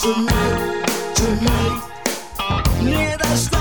Tonight, tonight, yeah, that's the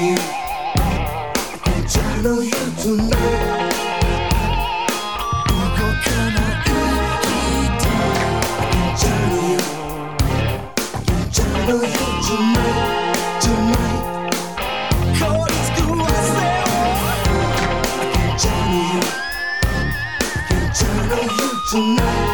you. Cause I love you tonight. 動かない人 Cause I love you. Cause I love you tonight. Tonight. Call it school, I say, oh. Cause I love you. Cause I love you tonight.